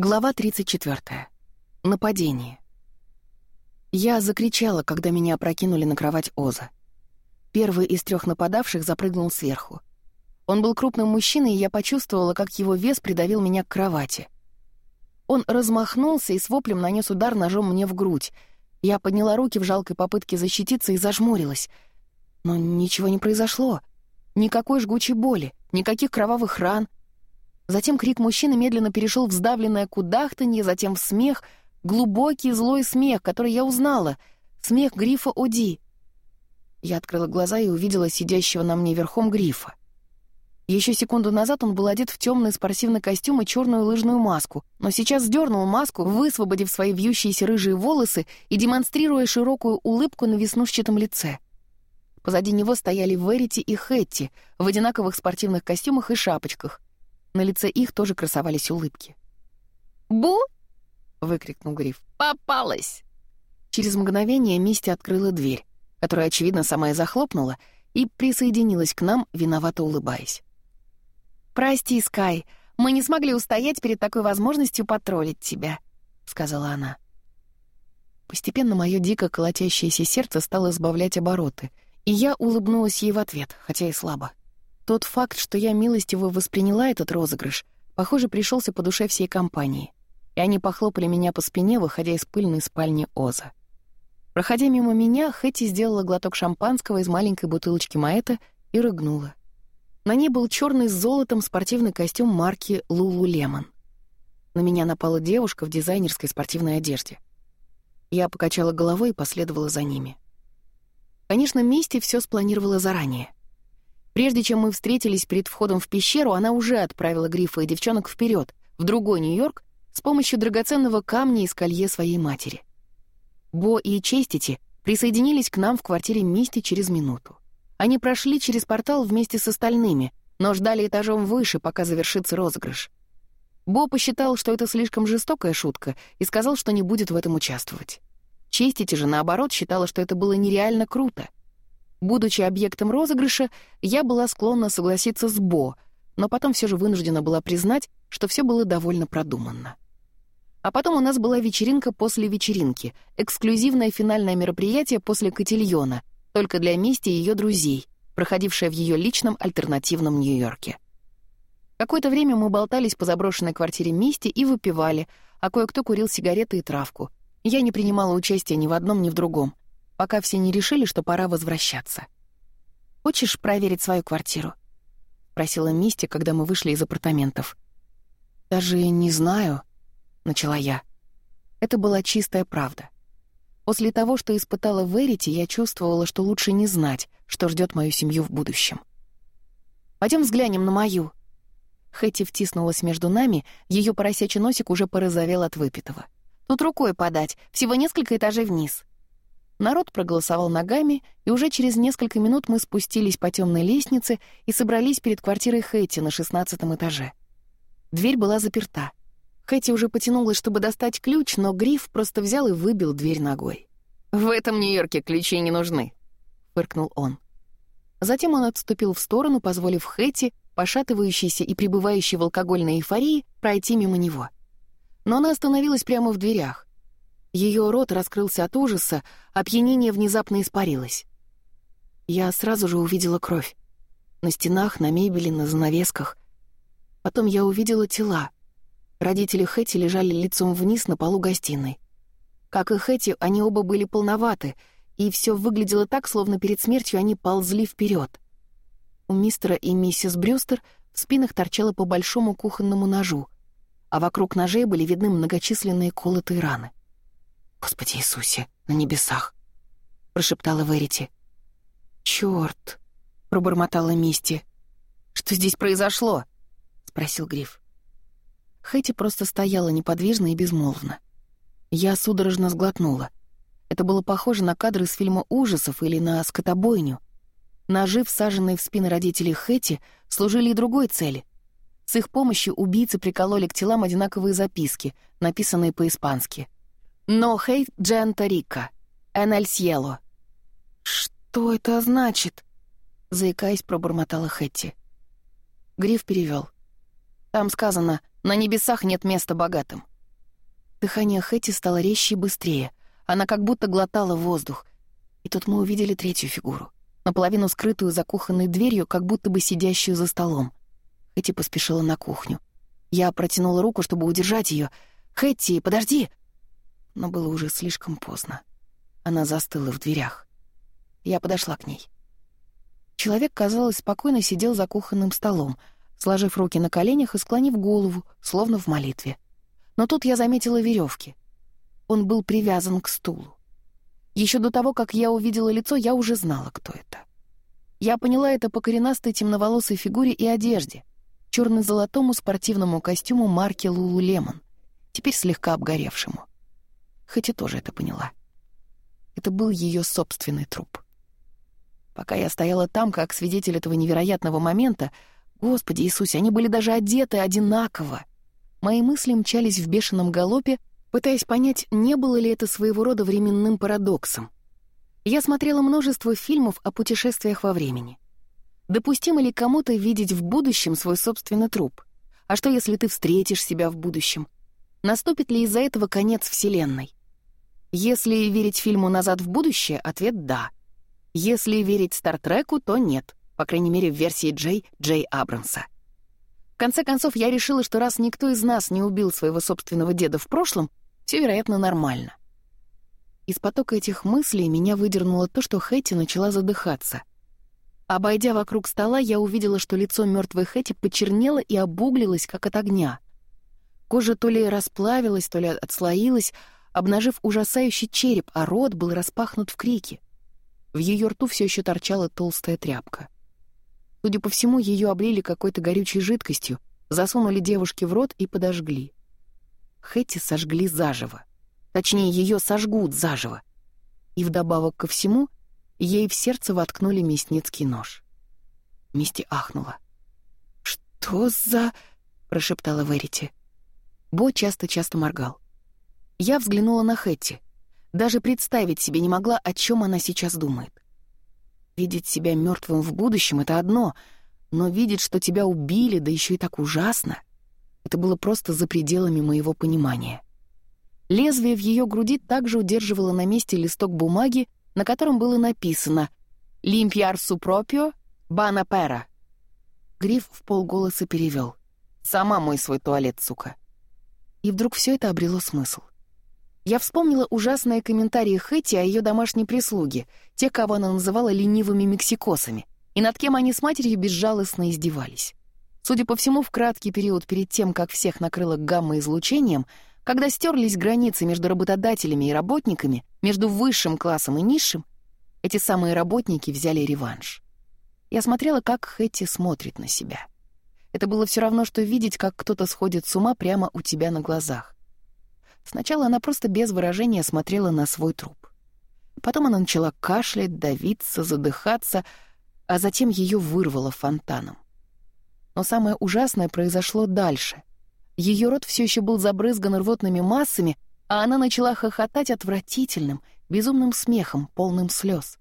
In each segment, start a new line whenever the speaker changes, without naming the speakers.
Глава 34. Нападение. Я закричала, когда меня опрокинули на кровать Оза. Первый из трех нападавших запрыгнул сверху. Он был крупным мужчиной, и я почувствовала, как его вес придавил меня к кровати. Он размахнулся и с воплем нанес удар ножом мне в грудь. Я подняла руки в жалкой попытке защититься и зажмурилась. Но ничего не произошло. Никакой жгучей боли, никаких кровавых ран — Затем крик мужчины медленно перешел в сдавленное кудахтанье, затем в смех, глубокий злой смех, который я узнала, смех грифа Оди. Я открыла глаза и увидела сидящего на мне верхом грифа. Еще секунду назад он был одет в темный спортивный костюм и черную лыжную маску, но сейчас сдернул маску, высвободив свои вьющиеся рыжие волосы и демонстрируя широкую улыбку на веснушчатом лице. Позади него стояли Верити и Хетти в одинаковых спортивных костюмах и шапочках, на лице их тоже красовались улыбки. «Бу!» — выкрикнул Гриф. «Попалась!» Через мгновение Мисти открыла дверь, которая, очевидно, сама и захлопнула, и присоединилась к нам, виновато улыбаясь. «Прости, Скай, мы не смогли устоять перед такой возможностью потроллить тебя», — сказала она. Постепенно мое дико колотящееся сердце стало сбавлять обороты, и я улыбнулась ей в ответ, хотя и слабо. Тот факт, что я милостиво восприняла этот розыгрыш, похоже, пришелся по душе всей компании, и они похлопали меня по спине, выходя из пыльной спальни Оза. Проходя мимо меня, Хэти сделала глоток шампанского из маленькой бутылочки Маэта и рыгнула. На ней был черный с золотом спортивный костюм марки «Лулу Лемон». На меня напала девушка в дизайнерской спортивной одежде. Я покачала головой и последовала за ними. Конечно, Мисти все спланировала заранее. Прежде чем мы встретились перед входом в пещеру, она уже отправила Грифа и девчонок вперед, в другой Нью-Йорк, с помощью драгоценного камня из колье своей матери. Бо и Честити присоединились к нам в квартире Мисти через минуту. Они прошли через портал вместе с остальными, но ждали этажом выше, пока завершится розыгрыш. Бо посчитал, что это слишком жестокая шутка, и сказал, что не будет в этом участвовать. Честити же, наоборот, считала, что это было нереально круто — Будучи объектом розыгрыша, я была склонна согласиться с Бо, но потом все же вынуждена была признать, что все было довольно продуманно. А потом у нас была вечеринка после вечеринки, эксклюзивное финальное мероприятие после Котильона, только для мести ее друзей, проходившее в ее личном альтернативном Нью-Йорке. Какое-то время мы болтались по заброшенной квартире Мисти и выпивали, а кое-кто курил сигареты и травку. Я не принимала участия ни в одном, ни в другом — пока все не решили, что пора возвращаться. «Хочешь проверить свою квартиру?» — просила Мисти, когда мы вышли из апартаментов. «Даже не знаю», — начала я. Это была чистая правда. После того, что испытала в я чувствовала, что лучше не знать, что ждет мою семью в будущем. Пойдем взглянем на мою». Хэти втиснулась между нами, ее поросячий носик уже порозовел от выпитого. «Тут рукой подать, всего несколько этажей вниз». Народ проголосовал ногами, и уже через несколько минут мы спустились по темной лестнице и собрались перед квартирой Хэти на шестнадцатом этаже. Дверь была заперта. Хэти уже потянулась, чтобы достать ключ, но Гриф просто взял и выбил дверь ногой. «В этом Нью-Йорке ключи не нужны», — фыркнул он. Затем он отступил в сторону, позволив Хэти, пошатывающейся и пребывающей в алкогольной эйфории, пройти мимо него. Но она остановилась прямо в дверях. Ее рот раскрылся от ужаса, опьянение внезапно испарилось. Я сразу же увидела кровь. На стенах, на мебели, на занавесках. Потом я увидела тела. Родители Хэти лежали лицом вниз на полу гостиной. Как и Хэти, они оба были полноваты, и все выглядело так, словно перед смертью они ползли вперед. У мистера и миссис Брюстер в спинах торчало по большому кухонному ножу, а вокруг ножей были видны многочисленные колотые раны. «Господи Иисусе, на небесах!» — прошептала Верити. «Чёрт!» — пробормотала Мисти. «Что здесь произошло?» — спросил Гриф. Хэти просто стояла неподвижно и безмолвно. Я судорожно сглотнула. Это было похоже на кадры из фильма ужасов или на скотобойню. Ножи, всаженные в спины родителей Хэти, служили и другой цели. С их помощью убийцы прикололи к телам одинаковые записки, написанные по-испански — «No hate Джента Рика. Энель Сьело». «Что это значит?» — заикаясь, пробормотала Хэтти. Гриф перевел. «Там сказано, на небесах нет места богатым». Дыхание Хэти стало резче и быстрее. Она как будто глотала воздух. И тут мы увидели третью фигуру, наполовину скрытую за кухонной дверью, как будто бы сидящую за столом. Хэти поспешила на кухню. Я протянула руку, чтобы удержать ее. «Хэтти, подожди!» но было уже слишком поздно. Она застыла в дверях. Я подошла к ней. Человек, казалось, спокойно сидел за кухонным столом, сложив руки на коленях и склонив голову, словно в молитве. Но тут я заметила веревки. Он был привязан к стулу. Еще до того, как я увидела лицо, я уже знала, кто это. Я поняла это по коренастой темноволосой фигуре и одежде, черно-золотому спортивному костюму марки Лулу Лемон, теперь слегка обгоревшему хоть и тоже это поняла. Это был ее собственный труп. Пока я стояла там, как свидетель этого невероятного момента, Господи Иисусе, они были даже одеты одинаково. Мои мысли мчались в бешеном галопе, пытаясь понять, не было ли это своего рода временным парадоксом. Я смотрела множество фильмов о путешествиях во времени. Допустимо ли кому-то видеть в будущем свой собственный труп? А что, если ты встретишь себя в будущем? Наступит ли из-за этого конец Вселенной? Если верить фильму «Назад в будущее», ответ «да». Если верить Стартреку, то нет, по крайней мере, в версии Джей Джей Абрамса. В конце концов, я решила, что раз никто из нас не убил своего собственного деда в прошлом, все, вероятно, нормально. Из потока этих мыслей меня выдернуло то, что Хэти начала задыхаться. Обойдя вокруг стола, я увидела, что лицо мертвой Хэти почернело и обуглилось, как от огня. Кожа то ли расплавилась, то ли отслоилась, обнажив ужасающий череп, а рот был распахнут в крике. В ее рту все еще торчала толстая тряпка. Судя по всему, ее облили какой-то горючей жидкостью, засунули девушке в рот и подожгли. Хэти сожгли заживо. Точнее, ее сожгут заживо. И вдобавок ко всему, ей в сердце воткнули мясницкий нож. Мисти ахнула. «Что за...» — прошептала Верити. Бо часто-часто моргал. Я взглянула на Хэтти. Даже представить себе не могла, о чем она сейчас думает. Видеть себя мертвым в будущем — это одно, но видеть, что тебя убили, да еще и так ужасно, это было просто за пределами моего понимания. Лезвие в ее груди также удерживало на месте листок бумаги, на котором было написано «Лимпьяр супропио бана пера». Гриф в полголоса перевел. «Сама мой свой туалет, сука». И вдруг все это обрело смысл — я вспомнила ужасные комментарии Хэти о ее домашней прислуге, те, кого она называла ленивыми мексикосами, и над кем они с матерью безжалостно издевались. Судя по всему, в краткий период перед тем, как всех накрыло гамма-излучением, когда стерлись границы между работодателями и работниками, между высшим классом и низшим, эти самые работники взяли реванш. Я смотрела, как Хэти смотрит на себя. Это было все равно, что видеть, как кто-то сходит с ума прямо у тебя на глазах. Сначала она просто без выражения смотрела на свой труп. Потом она начала кашлять, давиться, задыхаться, а затем ее вырвало фонтаном. Но самое ужасное произошло дальше. Ее рот все еще был забрызган рвотными массами, а она начала хохотать отвратительным, безумным смехом, полным слез.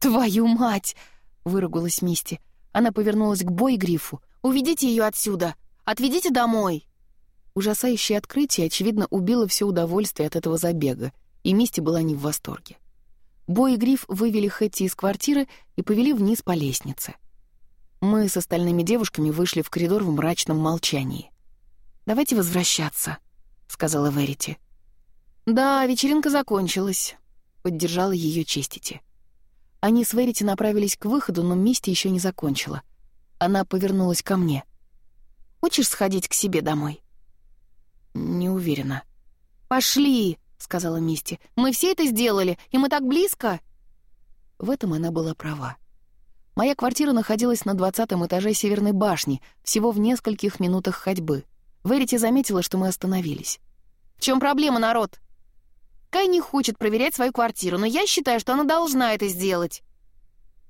«Твою мать!» — выругалась Мисти. Она повернулась к Бой Грифу. «Уведите ее отсюда! Отведите домой!» Ужасающее открытие, очевидно, убило все удовольствие от этого забега, и Мисти была не в восторге. Бо и Гриф вывели Хэтти из квартиры и повели вниз по лестнице. Мы с остальными девушками вышли в коридор в мрачном молчании. «Давайте возвращаться», — сказала Верити. «Да, вечеринка закончилась», — поддержала ее Честити. Они с Верити направились к выходу, но Мисти еще не закончила. Она повернулась ко мне. «Хочешь сходить к себе домой?» Не уверена. «Пошли!» — сказала Мисти. «Мы все это сделали, и мы так близко!» В этом она была права. Моя квартира находилась на двадцатом этаже Северной башни, всего в нескольких минутах ходьбы. Верити заметила, что мы остановились. «В чем проблема, народ?» Кай не хочет проверять свою квартиру, но я считаю, что она должна это сделать».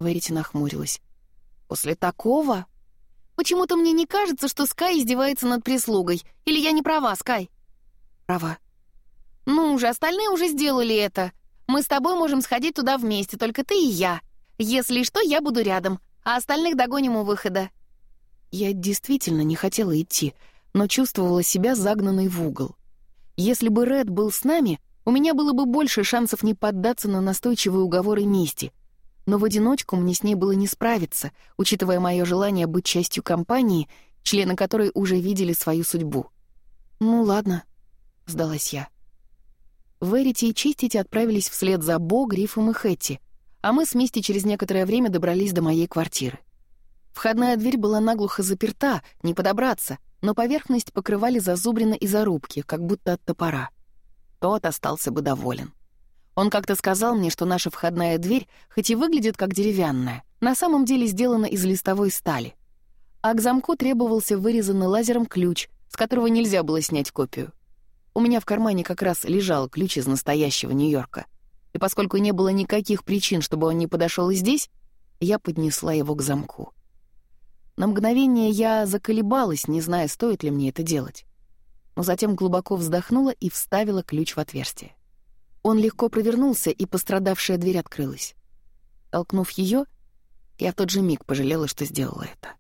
Верити нахмурилась. «После такого?» Почему-то мне не кажется, что Скай издевается над прислугой. Или я не права, Скай?» «Права». «Ну уже остальные уже сделали это. Мы с тобой можем сходить туда вместе, только ты и я. Если что, я буду рядом, а остальных догоним у выхода». Я действительно не хотела идти, но чувствовала себя загнанной в угол. Если бы Ред был с нами, у меня было бы больше шансов не поддаться на настойчивые уговоры Мисти — но в одиночку мне с ней было не справиться, учитывая мое желание быть частью компании, члены которой уже видели свою судьбу. «Ну ладно», — сдалась я. Верити и Чистити отправились вслед за Бо, Грифом и Хэтти, а мы с Мисти через некоторое время добрались до моей квартиры. Входная дверь была наглухо заперта, не подобраться, но поверхность покрывали зазубрины и зарубки, как будто от топора. Тот остался бы доволен. Он как-то сказал мне, что наша входная дверь, хоть и выглядит как деревянная, на самом деле сделана из листовой стали. А к замку требовался вырезанный лазером ключ, с которого нельзя было снять копию. У меня в кармане как раз лежал ключ из настоящего Нью-Йорка. И поскольку не было никаких причин, чтобы он не подошел и здесь, я поднесла его к замку. На мгновение я заколебалась, не зная, стоит ли мне это делать. Но затем глубоко вздохнула и вставила ключ в отверстие. Он легко провернулся, и пострадавшая дверь открылась. Толкнув ее, я в тот же миг пожалела, что сделала это.